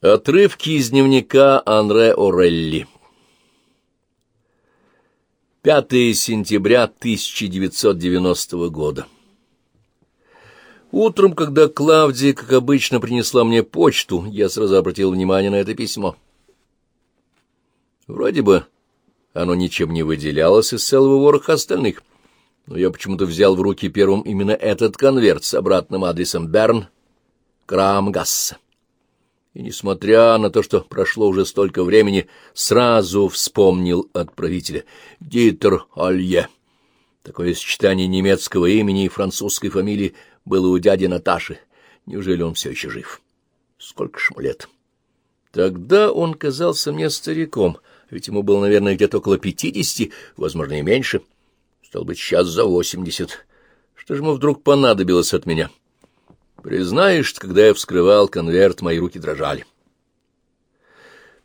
Отрывки из дневника Анре Орелли. 5 сентября 1990 года. Утром, когда Клавдия, как обычно, принесла мне почту, я сразу обратил внимание на это письмо. Вроде бы оно ничем не выделялось из целого вороха остальных, но я почему-то взял в руки первым именно этот конверт с обратным адресом Берн, Крамгасса и, несмотря на то, что прошло уже столько времени, сразу вспомнил отправителя — Дитер Алье. Такое сочетание немецкого имени и французской фамилии было у дяди Наташи. Неужели он все еще жив? Сколько ж ему лет? Тогда он казался мне стариком, ведь ему было, наверное, где-то около пятидесяти, возможно, и меньше. Стал быть, сейчас за восемьдесят. Что же ему вдруг понадобилось от меня? — Признаешь, когда я вскрывал конверт, мои руки дрожали.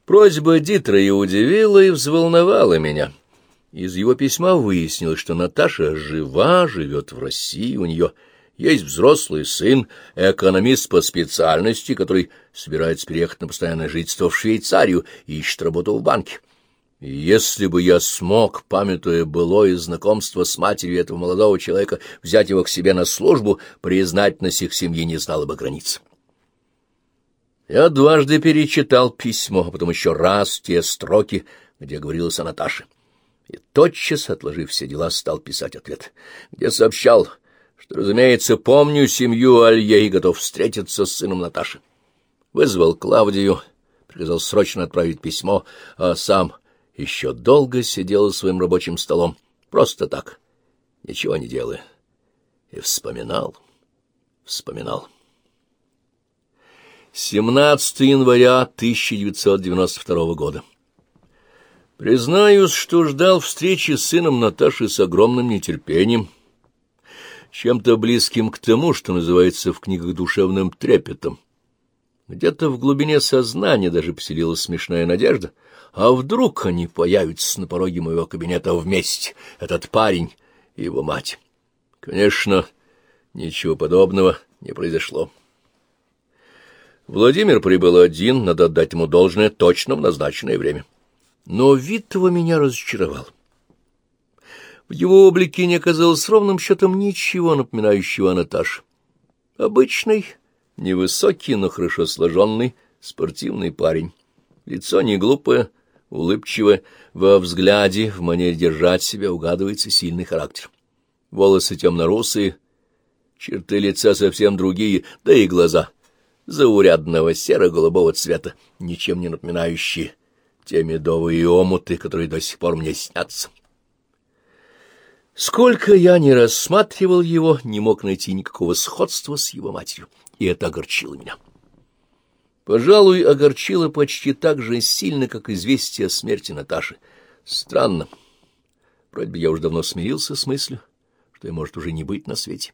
Просьба Дитра и удивила, и взволновала меня. Из его письма выяснилось, что Наташа жива, живет в России, у нее есть взрослый сын, экономист по специальности, который собирается переехать на постоянное жительство в Швейцарию и ищет работу в банке. Если бы я смог, памятуя былое знакомство с матерью этого молодого человека, взять его к себе на службу, признательность их семьи не знала бы границ. Я дважды перечитал письмо, а потом еще раз те строки, где говорилось о Наташе. И тотчас, отложив все дела, стал писать ответ, где сообщал, что, разумеется, помню семью Алье и готов встретиться с сыном Наташи. Вызвал Клавдию, приказал срочно отправить письмо, а сам еще долго сидел за своим рабочим столом, просто так, ничего не делая, и вспоминал, вспоминал. 17 января 1992 года. Признаюсь, что ждал встречи с сыном Наташи с огромным нетерпением, чем-то близким к тому, что называется в книгах душевным трепетом. Где-то в глубине сознания даже поселилась смешная надежда — а вдруг они появятся на пороге моего кабинета вместе, этот парень и его мать? Конечно, ничего подобного не произошло. Владимир прибыл один, надо отдать ему должное точно в назначенное время. Но вид его меня разочаровал. В его облике не оказалось ровным счетом ничего напоминающего о Наташе. Обычный, невысокий, но хорошо сложенный, спортивный парень. Лицо не глупое, улыбчиво, во взгляде, в манере держать себя угадывается сильный характер. Волосы темно-русые, черты лица совсем другие, да и глаза заурядного серо-голубого цвета, ничем не напоминающие те медовые омуты, которые до сих пор мне снятся. Сколько я не рассматривал его, не мог найти никакого сходства с его матерью, и это огорчило меня. Пожалуй, огорчило почти так же сильно, как известие о смерти Наташи. Странно. Вроде бы я уже давно смирился с мыслью, что и может уже не быть на свете.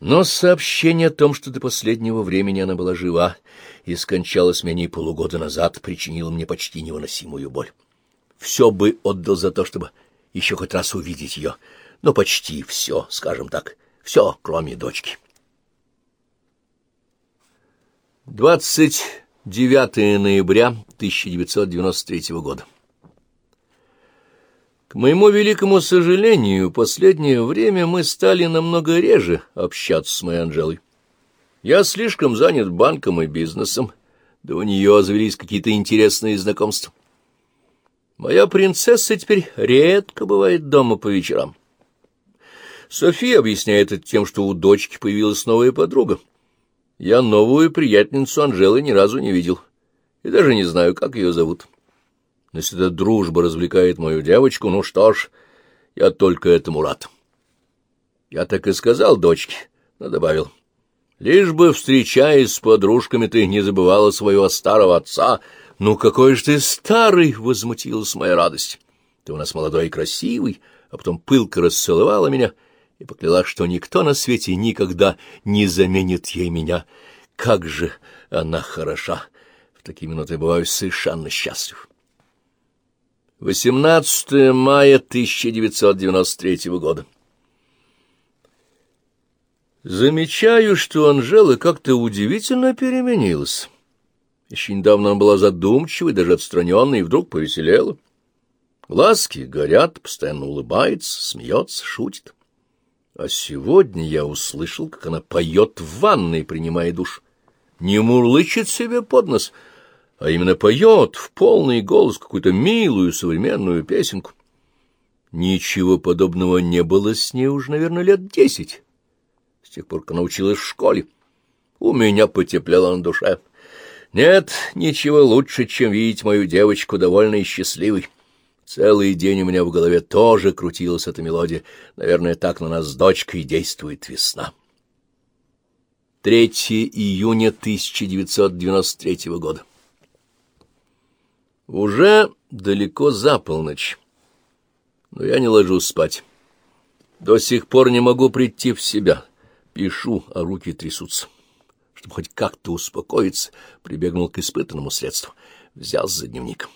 Но сообщение о том, что до последнего времени она была жива и скончалась менее полугода назад, причинило мне почти невыносимую боль. Все бы отдал за то, чтобы еще хоть раз увидеть ее, но почти все, скажем так, все, кроме дочки. 29 ноября 1993 года. К моему великому сожалению, последнее время мы стали намного реже общаться с моей Анжелой. Я слишком занят банком и бизнесом, да у нее завелись какие-то интересные знакомства. Моя принцесса теперь редко бывает дома по вечерам. София объясняет это тем, что у дочки появилась новая подруга. Я новую приятельницу Анжелы ни разу не видел, и даже не знаю, как ее зовут. Если эта дружба развлекает мою девочку, ну что ж, я только этому рад. Я так и сказал дочке, но добавил. Лишь бы, встречаясь с подружками, ты не забывала своего старого отца. Ну, какой же ты старый! — возмутилась моя радость. Ты у нас молодой и красивый, а потом пылко расцеловала меня — и поклялась, что никто на свете никогда не заменит ей меня. Как же она хороша! В такие минуты я бываю совершенно счастлив. 18 мая 1993 года. Замечаю, что Анжела как-то удивительно переменилась. Еще недавно она была задумчивой, даже отстраненной, и вдруг повеселела. Глазки горят, постоянно улыбается, смеется, шутит. А сегодня я услышал, как она поет в ванной, принимая душ. Не мурлычет себе под нос, а именно поет в полный голос какую-то милую современную песенку. Ничего подобного не было с ней уже, наверное, лет десять, с тех пор, как она училась в школе. У меня потеплело на душе. Нет, ничего лучше, чем видеть мою девочку довольной и счастливой. Целый день у меня в голове тоже крутилась эта мелодия. Наверное, так на нас с дочкой действует весна. 3 июня 1993 года. Уже далеко за полночь, но я не ложусь спать. До сих пор не могу прийти в себя. Пишу, а руки трясутся чтобы хоть как-то успокоиться, прибегнул к испытанному средству. Взялся за дневник.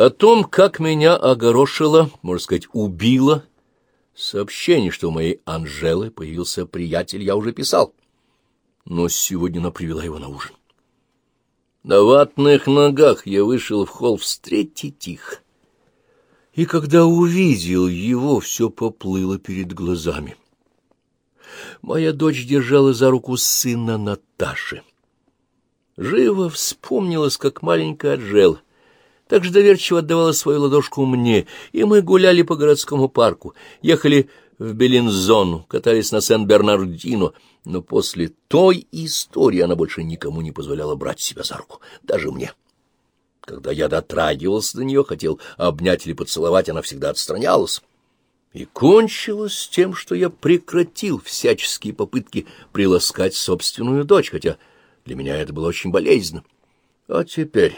О том, как меня огорошило, можно сказать, убило, сообщение, что у моей Анжелы появился приятель, я уже писал. Но сегодня она привела его на ужин. На ватных ногах я вышел в холл встретить их. И когда увидел его, все поплыло перед глазами. Моя дочь держала за руку сына Наташи. Живо вспомнилась, как маленькая Анжела. Так же доверчиво отдавала свою ладошку мне, и мы гуляли по городскому парку, ехали в Белинзону, катались на Сен-Бернардино, но после той истории она больше никому не позволяла брать себя за руку, даже мне. Когда я дотрагивался до нее, хотел обнять или поцеловать, она всегда отстранялась. И кончилось тем, что я прекратил всяческие попытки приласкать собственную дочь, хотя для меня это было очень болезненно. А теперь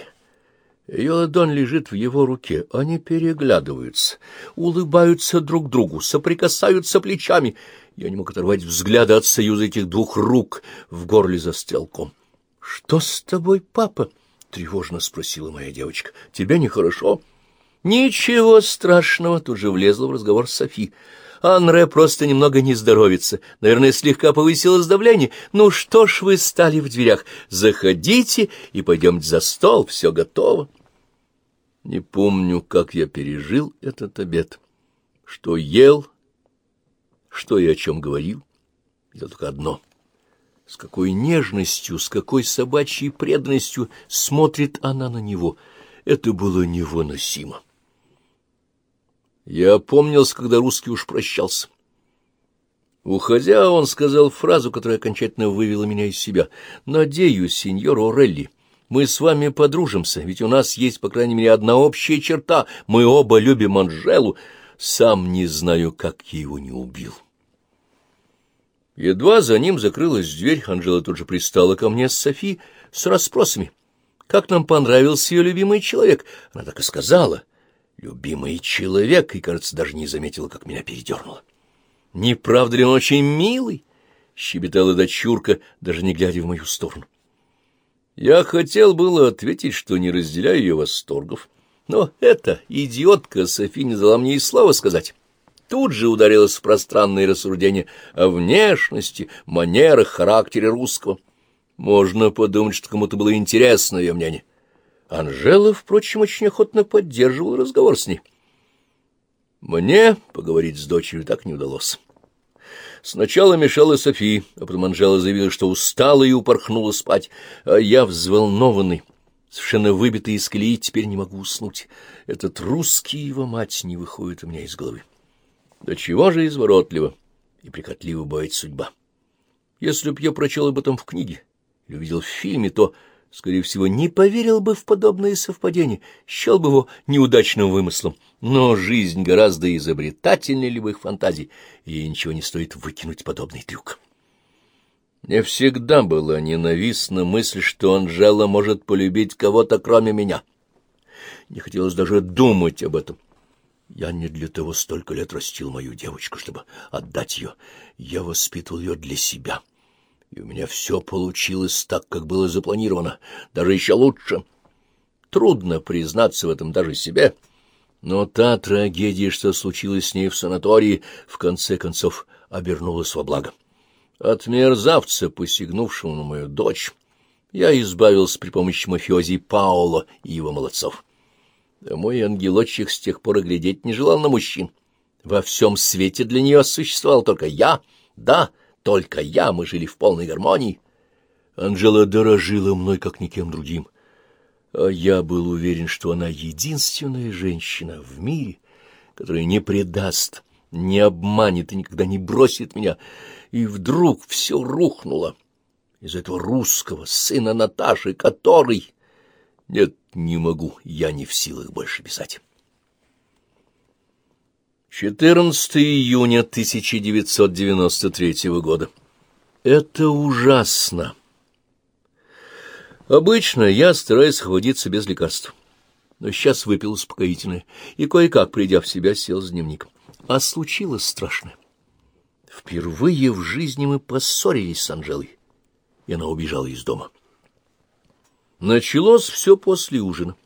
ее ладонь лежит в его руке, они переглядываются, улыбаются друг другу, соприкасаются плечами. Я не мог оторвать взгляда от союза этих двух рук, в горле застрял ком. — Что с тобой, папа? — тревожно спросила моя девочка. — Тебе нехорошо? — Ничего страшного, тут же влезла в разговор Софи. Анре просто немного не здоровится. Наверное, слегка повысилось давление. Ну что ж вы стали в дверях? Заходите и пойдемте за стол, все готово. Не помню, как я пережил этот обед. Что ел, что и о чем говорил. Это только одно. С какой нежностью, с какой собачьей преданностью смотрит она на него. Это было невыносимо. Я опомнился, когда русский уж прощался. Уходя, он сказал фразу, которая окончательно вывела меня из себя. «Надеюсь, сеньор Орелли, мы с вами подружимся, ведь у нас есть, по крайней мере, одна общая черта. Мы оба любим Анжелу. Сам не знаю, как я его не убил». Едва за ним закрылась дверь, Анжела тут же пристала ко мне с Софи с расспросами. «Как нам понравился ее любимый человек?» Она так и сказала — любимый человек, и, кажется, даже не заметила, как меня передернуло. «Не правда ли он очень милый?» — щебетала дочурка, даже не глядя в мою сторону. Я хотел было ответить, что не разделяю ее восторгов, но эта идиотка Софи не дала мне и слова сказать. Тут же ударилась в пространные рассуждения о внешности, манерах, характере русского. Можно подумать, что кому-то было интересно ее мнение. Анжела, впрочем, очень охотно поддерживала разговор с ней. Мне поговорить с дочерью так не удалось. Сначала мешала Софи, а потом Анжела заявила, что устала и упорхнула спать, а я, взволнованный, совершенно выбитый из колеи, теперь не могу уснуть. Этот русский его мать не выходит у меня из головы. Да чего же изворотливо и прикотлива бывает судьба. Если б я прочел об этом в книге или увидел в фильме, то скорее всего, не поверил бы в подобные совпадения, счел бы его неудачным вымыслом. Но жизнь гораздо изобретательнее любых фантазий, и ничего не стоит выкинуть подобный трюк. Мне всегда была ненавистна мысль, что Анжела может полюбить кого-то, кроме меня. Не хотелось даже думать об этом. Я не для того столько лет растил мою девочку, чтобы отдать ее. Я воспитывал ее для себя и у меня все получилось так, как было запланировано, даже еще лучше. Трудно признаться в этом даже себе, но та трагедия, что случилась с ней в санатории, в конце концов обернулась во благо. От мерзавца, посягнувшего на мою дочь, Я избавился при помощи мафиози Паоло и его молодцов. А мой ангелочек с тех пор и глядеть не желал на мужчин. Во всем свете для нее существовал только я. Да, только я, мы жили в полной гармонии. Анжела дорожила мной, как никем другим. А я был уверен, что она единственная женщина в мире, которая не предаст, не обманет и никогда не бросит меня. И вдруг все рухнуло из этого русского сына Наташи, который... Нет, не могу, я не в силах больше писать. 14 июня 1993 года. Это ужасно. Обычно я стараюсь хватиться без лекарств. Но сейчас выпил успокоительное и, кое-как, придя в себя, сел с дневником. А случилось страшное. Впервые в жизни мы поссорились с Анжелой, и она убежала из дома. Началось все после ужина.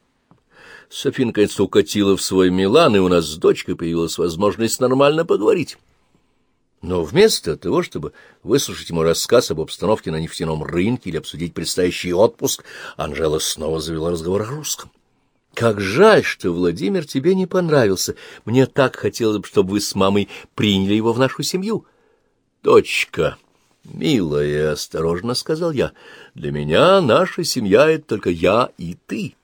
Софи наконец-то укатила в свой Милан, и у нас с дочкой появилась возможность нормально поговорить. Но вместо того, чтобы выслушать ему рассказ об обстановке на нефтяном рынке или обсудить предстоящий отпуск, Анжела снова завела разговор о русском. «Как жаль, что Владимир тебе не понравился. Мне так хотелось бы, чтобы вы с мамой приняли его в нашу семью». «Дочка, милая, — осторожно сказал я, — для меня наша семья — это только я и ты».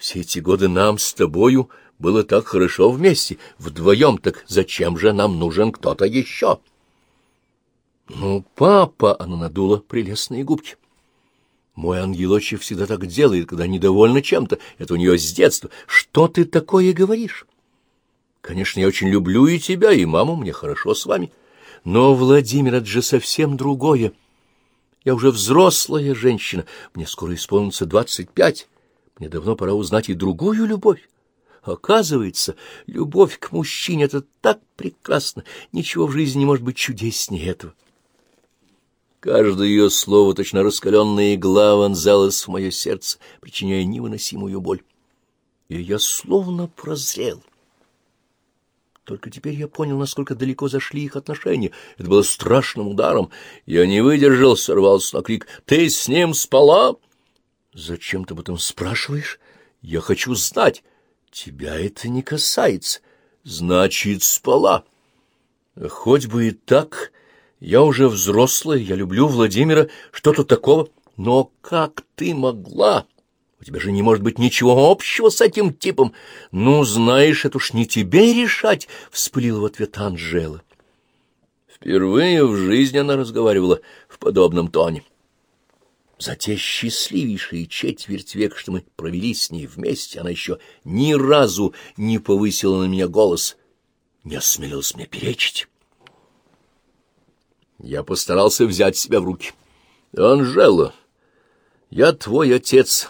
Все эти годы нам с тобою было так хорошо вместе, вдвоем, так зачем же нам нужен кто-то еще? Ну, папа, она надула прелестные губки. Мой ангелочек всегда так делает, когда недовольна чем-то. Это у нее с детства. Что ты такое говоришь? Конечно, я очень люблю и тебя, и маму, мне хорошо с вами. Но, Владимир, это же совсем другое. Я уже взрослая женщина, мне скоро исполнится двадцать пять. Мне давно пора узнать и другую любовь. Оказывается, любовь к мужчине — это так прекрасно, ничего в жизни не может быть чудеснее этого. Каждое ее слово, точно раскаленная игла, вонзалось в мое сердце, причиняя невыносимую боль. И я словно прозрел. Только теперь я понял, насколько далеко зашли их отношения. Это было страшным ударом. Я не выдержал, сорвался на крик. «Ты с ним спала?» Зачем ты об этом спрашиваешь? Я хочу знать. Тебя это не касается. Значит, спала. Хоть бы и так. Я уже взрослая, я люблю Владимира. Что тут такого? Но как ты могла? У тебя же не может быть ничего общего с этим типом. Ну, знаешь, это уж не тебе решать, — вспылила в ответ Анжела. Впервые в жизни она разговаривала в подобном тоне. За те счастливейшие четверть века, что мы провели с ней вместе, она еще ни разу не повысила на меня голос, не осмелилась мне перечить. Я постарался взять себя в руки. «Анжела, я твой отец.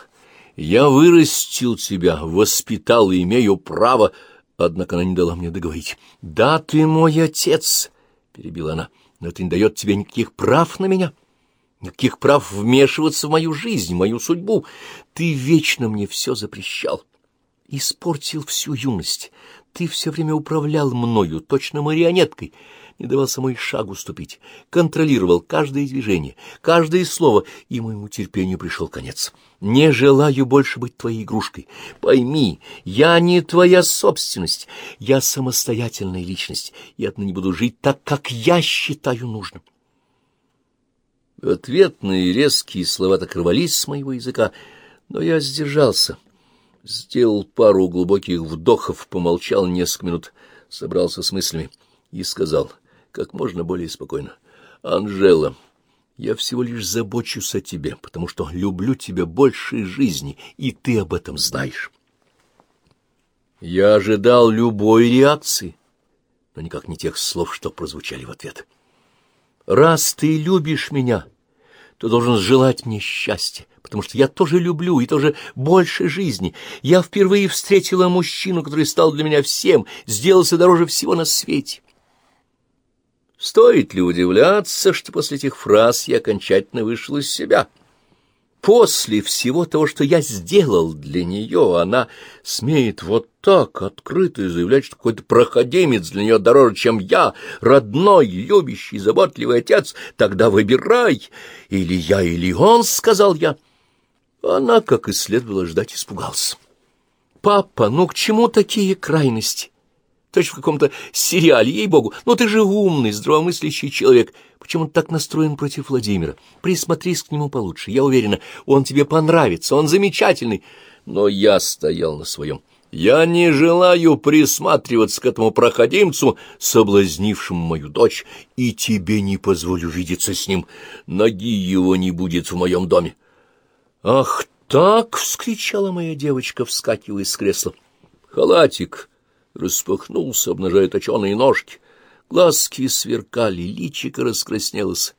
Я вырастил тебя, воспитал и имею право...» Однако она не дала мне договорить. «Да, ты мой отец», — перебила она, — «но это не дает тебе никаких прав на меня». Никаких прав вмешиваться в мою жизнь, в мою судьбу. Ты вечно мне все запрещал. Испортил всю юность. Ты все время управлял мною, точно марионеткой, не давал самой шагу ступить, контролировал каждое движение, каждое слово, и моему терпению пришел конец. Не желаю больше быть твоей игрушкой. Пойми, я не твоя собственность, я самостоятельная личность, и отныне буду жить так, как я считаю нужным. Ответные резкие слова так рвались с моего языка, но я сдержался. Сделал пару глубоких вдохов, помолчал несколько минут, собрался с мыслями и сказал, как можно более спокойно, «Анжела, я всего лишь забочусь о тебе, потому что люблю тебя больше жизни, и ты об этом знаешь». Я ожидал любой реакции, но никак не тех слов, что прозвучали в ответ. Раз ты любишь меня, то должен желать мне счастья, потому что я тоже люблю и тоже больше жизни. Я впервые встретила мужчину, который стал для меня всем, сделался дороже всего на свете. Стоит ли удивляться, что после этих фраз я окончательно вышел из себя — После всего того, что я сделал для нее, она смеет вот так открыто заявлять, что какой-то проходимец для нее дороже, чем я, родной, любящий, заботливый отец. Тогда выбирай, или я, или он, — сказал я. Она, как и следовало ждать, испугался. «Папа, ну к чему такие крайности?» Точно в каком-то сериале, ей-богу. Но ты же умный, здравомыслящий человек. Почему ты так настроен против Владимира? Присмотрись к нему получше. Я уверена, он тебе понравится, он замечательный. Но я стоял на своем. Я не желаю присматриваться к этому проходимцу, соблазнившему мою дочь, и тебе не позволю видеться с ним. Ноги его не будет в моем доме. — Ах так! — вскричала моя девочка, вскакивая с кресла. Халатик распахнулся, обнажая точеные ножки. Глазки сверкали, личико раскраснелось.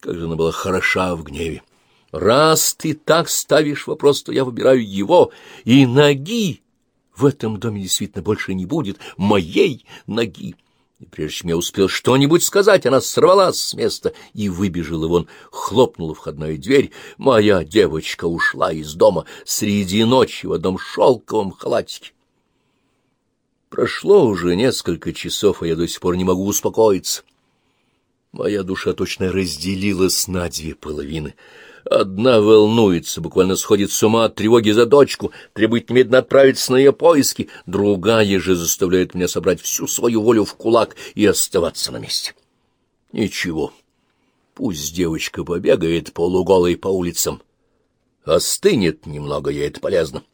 Как же она была хороша в гневе! Раз ты так ставишь вопрос, то я выбираю его, и ноги в этом доме действительно больше не будет, моей ноги. И прежде чем я успел что-нибудь сказать, она сорвалась с места и выбежала вон, хлопнула входная дверь. Моя девочка ушла из дома среди ночи в одном шелковом халатике. Прошло уже несколько часов, а я до сих пор не могу успокоиться. Моя душа точно разделилась на две половины. Одна волнуется, буквально сходит с ума от тревоги за дочку, требует немедленно отправиться на ее поиски, другая же заставляет меня собрать всю свою волю в кулак и оставаться на месте. Ничего, пусть девочка побегает полуголой по улицам. Остынет немного, ей это полезно.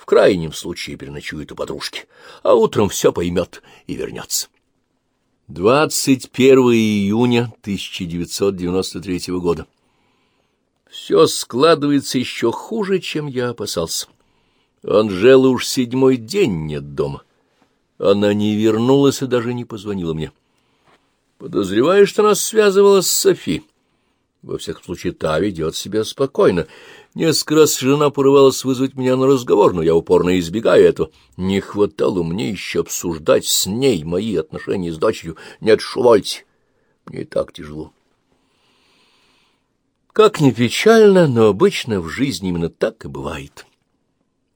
В крайнем случае переночует у подружки, а утром все поймет и вернется. 21 июня 1993 года. Все складывается еще хуже, чем я опасался. Анжела уж седьмой день нет дома. Она не вернулась и даже не позвонила мне. Подозреваю, что она связывалась с Софи. Во всяком случае, та ведет себя спокойно. Несколько раз жена порывалась вызвать меня на разговор, но я упорно избегаю этого. Не хватало мне еще обсуждать с ней мои отношения с дочерью. Нет, шувольте, мне и так тяжело. Как ни печально, но обычно в жизни именно так и бывает.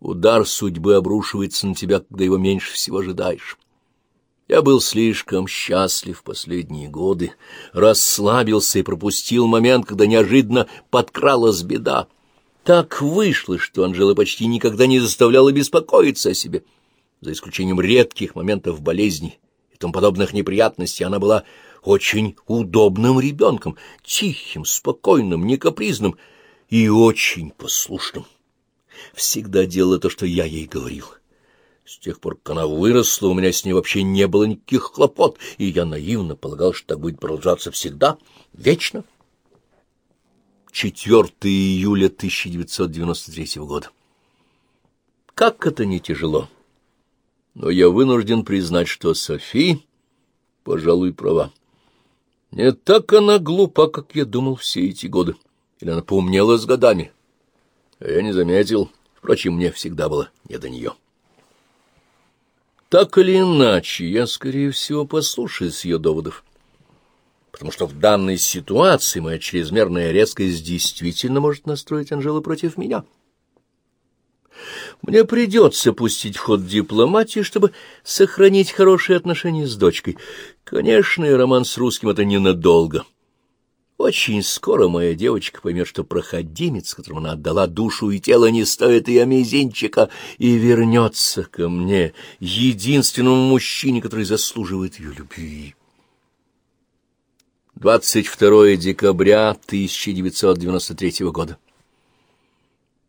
Удар судьбы обрушивается на тебя, когда его меньше всего ожидаешь. Я был слишком счастлив последние годы, расслабился и пропустил момент, когда неожиданно подкралась беда. Так вышло, что Анжела почти никогда не заставляла беспокоиться о себе. За исключением редких моментов болезни и тому подобных неприятностей, она была очень удобным ребенком, тихим, спокойным, некапризным и очень послушным. Всегда делала то, что я ей говорил. С тех пор, как она выросла, у меня с ней вообще не было никаких хлопот, и я наивно полагал, что так будет продолжаться всегда, вечно. 4 июля 1993 года. Как это не тяжело. Но я вынужден признать, что Софи, пожалуй, права. Не так она глупа, как я думал все эти годы. Или она поумнела с годами. А я не заметил. Впрочем, мне всегда было не до нее. Так или иначе, я, скорее всего, послушаюсь ее доводов. Потому что в данной ситуации моя чрезмерная резкость действительно может настроить Анжелу против меня. Мне придется пустить в ход дипломатии, чтобы сохранить хорошие отношения с дочкой. Конечно, и роман с русским — это ненадолго. Очень скоро моя девочка поймет, что проходимец, которому она отдала душу и тело, не стоит ее мизинчика, и вернется ко мне, единственному мужчине, который заслуживает ее любви. 22 декабря 1993 года.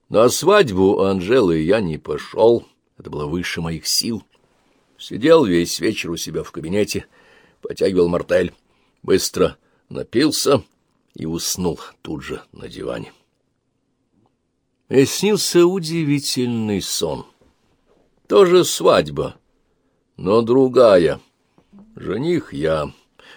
На свадьбу Анжелы я не пошел, это было выше моих сил. Сидел весь вечер у себя в кабинете, потягивал мартель, быстро напился и уснул тут же на диване. И снился удивительный сон. Тоже свадьба, но другая. Жених я.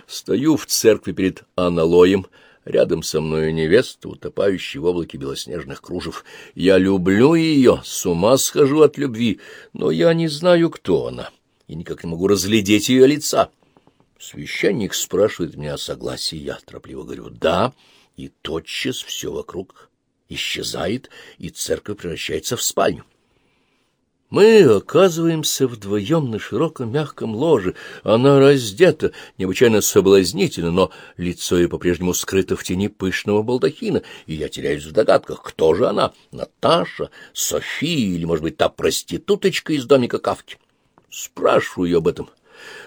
Стою в церкви перед аналоем, рядом со мною невеста, утопающая в облаке белоснежных кружев. Я люблю ее, с ума схожу от любви, но я не знаю, кто она, и никак не могу разглядеть ее лица. Священник спрашивает меня о согласии, я торопливо говорю «да», и тотчас все вокруг исчезает, и церковь превращается в спальню. Мы оказываемся вдвоем на широком мягком ложе. Она раздета, необычайно соблазнительно, но лицо ее по-прежнему скрыто в тени пышного балдахина, и я теряюсь в догадках, кто же она — Наташа, София или, может быть, та проституточка из домика Кавки. Спрашиваю ее об этом.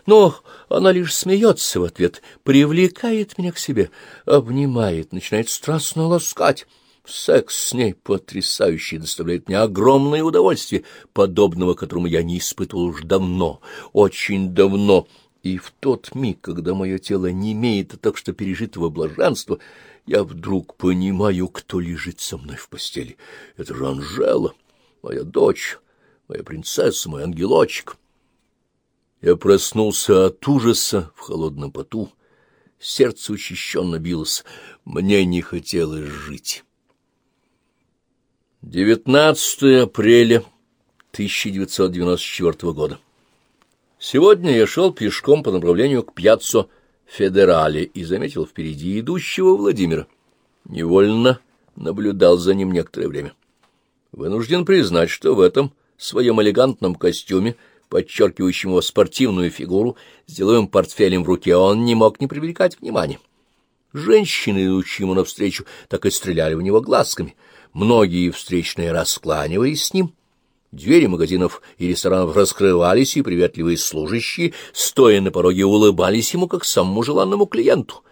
Но она лишь смеется в ответ, привлекает меня к себе, обнимает, начинает страстно ласкать. Секс с ней потрясающий, доставляет мне огромное удовольствие, подобного которому я не испытывал уж давно, очень давно. И в тот миг, когда мое тело не имеет так что пережитого блаженства, я вдруг понимаю, кто лежит со мной в постели. Это же Анжела, моя дочь, моя принцесса, мой ангелочек. Я проснулся от ужаса в холодном поту, сердце учащенно билось, мне не хотелось жить. 19 апреля 1994 года. Сегодня я шел пешком по направлению к Пьяццо Федерале и заметил впереди идущего Владимира. Невольно наблюдал за ним некоторое время. Вынужден признать, что в этом своем элегантном костюме, подчеркивающем его спортивную фигуру, с деловым портфелем в руке, он не мог не привлекать внимания. Женщины, идущие ему навстречу, так и стреляли в него глазками — Многие встречные раскланивались с ним. Двери магазинов и ресторанов раскрывались, и приветливые служащие, стоя на пороге, улыбались ему, как самому желанному клиенту.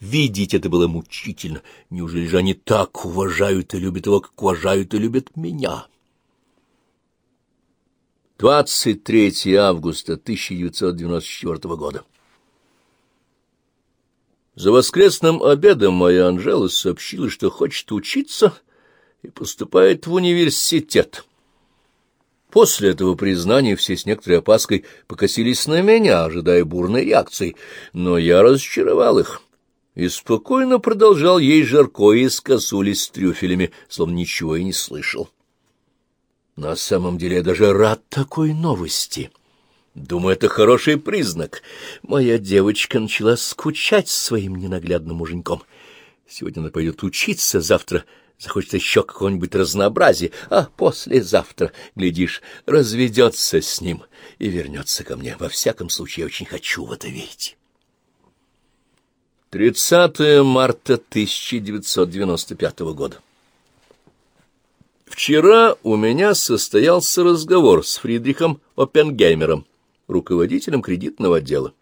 Видеть это было мучительно. Неужели же они так уважают и любят его, как уважают и любят меня? 23 августа 1994 года. За воскресным обедом моя Анжела сообщила, что хочет учиться и поступает в университет. После этого признания все с некоторой опаской покосились на меня, ожидая бурной реакции, но я разочаровал их и спокойно продолжал есть жарко из косули с трюфелями, словно ничего и не слышал. На самом деле я даже рад такой новости. Думаю, это хороший признак. Моя девочка начала скучать своим ненаглядным муженьком. Сегодня она пойдет учиться, завтра захочет еще какого-нибудь разнообразия, а послезавтра, глядишь, разведется с ним и вернется ко мне. Во всяком случае, я очень хочу в это верить. 30 марта 1995 года. Вчера у меня состоялся разговор с Фридрихом Оппенгеймером, руководителем кредитного отдела.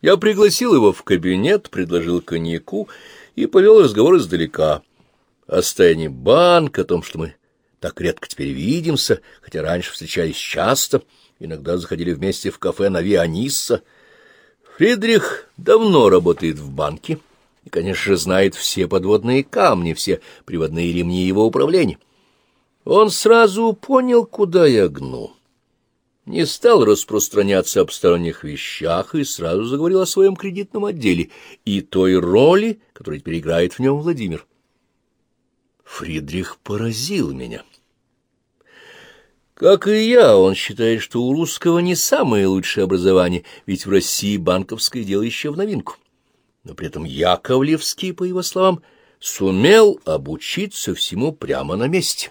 Я пригласил его в кабинет, предложил коньяку и повел разговор издалека о состоянии банка, о том, что мы так редко теперь видимся, хотя раньше встречались часто, иногда заходили вместе в кафе на Вианисса. Фридрих давно работает в банке и, конечно же, знает все подводные камни, все приводные ремни его управления. Он сразу понял, куда я гну. Не стал распространяться об сторонних вещах и сразу заговорил о своем кредитном отделе и той роли, которую теперь играет в нем Владимир. Фридрих поразил меня. Как и я, он считает, что у русского не самое лучшее образование, ведь в России банковское дело еще в новинку. Но при этом Яковлевский, по его словам, сумел обучиться всему прямо на месте.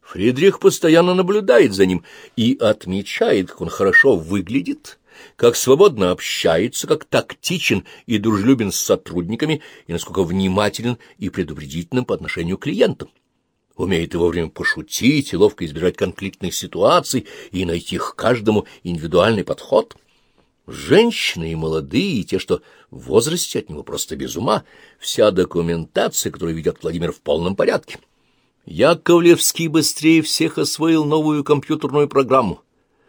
Фридрих постоянно наблюдает за ним и отмечает, как он хорошо выглядит, как свободно общается, как тактичен и дружелюбен с сотрудниками, и насколько внимателен и предупредительным по отношению к клиентам. Умеет и вовремя пошутить, и ловко избежать конфликтных ситуаций, и найти к каждому индивидуальный подход. Женщины и молодые, и те, что в возрасте от него просто без ума, вся документация, которую ведет Владимир в полном порядке. Яковлевский быстрее всех освоил новую компьютерную программу —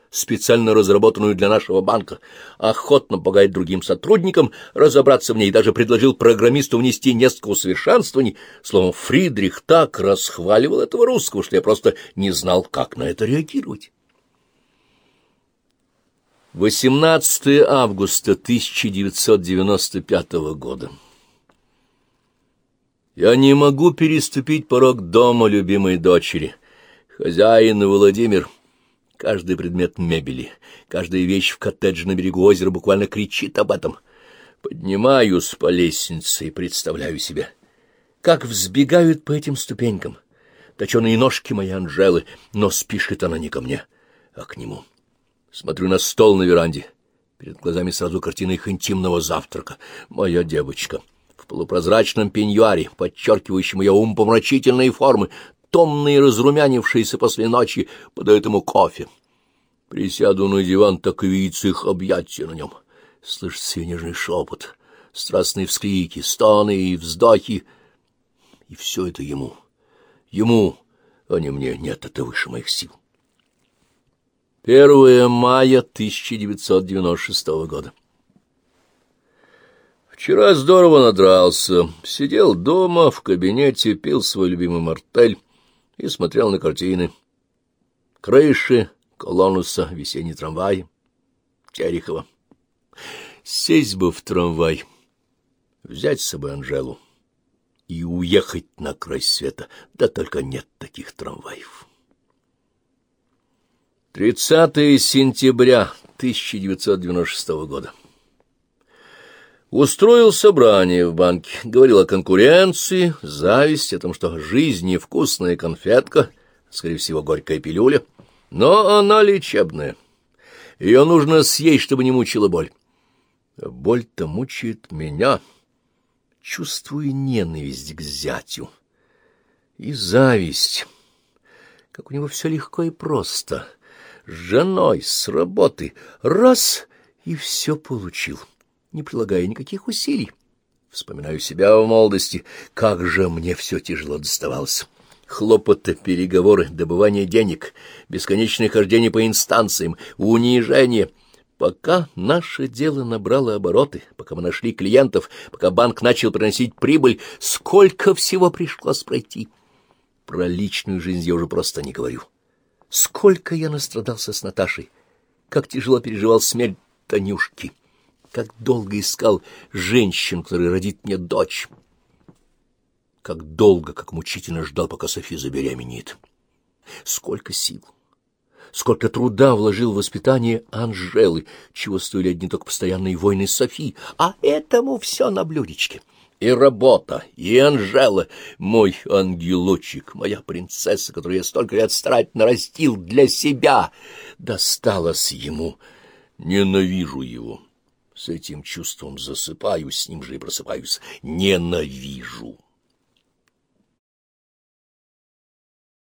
специально разработанную для нашего банка, охотно помогает другим сотрудникам разобраться в ней, даже предложил программисту внести несколько усовершенствований. Словом, Фридрих так расхваливал этого русского, что я просто не знал, как на это реагировать. 18 августа 1995 года. Я не могу переступить порог дома любимой дочери. Хозяин Владимир — Каждый предмет мебели, каждая вещь в коттедже на берегу озера буквально кричит об этом. Поднимаюсь по лестнице и представляю себе, как взбегают по этим ступенькам. точеные ножки моей Анжелы, но спешит она не ко мне, а к нему. Смотрю на стол на веранде. Перед глазами сразу картина их интимного завтрака. Моя девочка в полупрозрачном пеньюаре, подчеркивающем ее умопомрачительные формы, томные разрумянившиеся после ночи, подают ему кофе. Присяду на диван, так и видится их объятия на нем. Слышится ее нежный шепот, страстные вскрики, стоны и вздохи. И все это ему. Ему, а не мне, нет, это выше моих сил. 1 мая 1996 года. Вчера здорово надрался. Сидел дома, в кабинете, пил свой любимый мартель и смотрел на картины. Крыши, Колонуса, весенний трамвай, Терехова. Сесть бы в трамвай, взять с собой Анжелу и уехать на край света, да только нет таких трамваев. 30 сентября 1996 года. Устроил собрание в банке, говорил о конкуренции, зависти, о том, что жизнь невкусная конфетка, скорее всего, горькая пилюля — но она лечебная. Ее нужно съесть, чтобы не мучила боль. Боль-то мучает меня. Чувствую ненависть к зятю и зависть. Как у него все легко и просто. С женой, с работы. Раз — и все получил, не прилагая никаких усилий. Вспоминаю себя в молодости, как же мне все тяжело доставалось хлопоты, переговоры, добывание денег, бесконечное хождение по инстанциям, унижение. Пока наше дело набрало обороты, пока мы нашли клиентов, пока банк начал приносить прибыль, сколько всего пришлось пройти. Про личную жизнь я уже просто не говорю. Сколько я настрадался с Наташей, как тяжело переживал смерть Танюшки, как долго искал женщин, которые родит мне дочь как долго, как мучительно ждал, пока Софи забеременеет. Сколько сил, сколько труда вложил в воспитание Анжелы, чего стоили одни только постоянные войны Софи, а этому все на блюдечке. И работа, и Анжела, мой ангелочек, моя принцесса, которую я столько лет старательно растил для себя, досталась ему. Ненавижу его. С этим чувством засыпаю, с ним же и просыпаюсь. Ненавижу.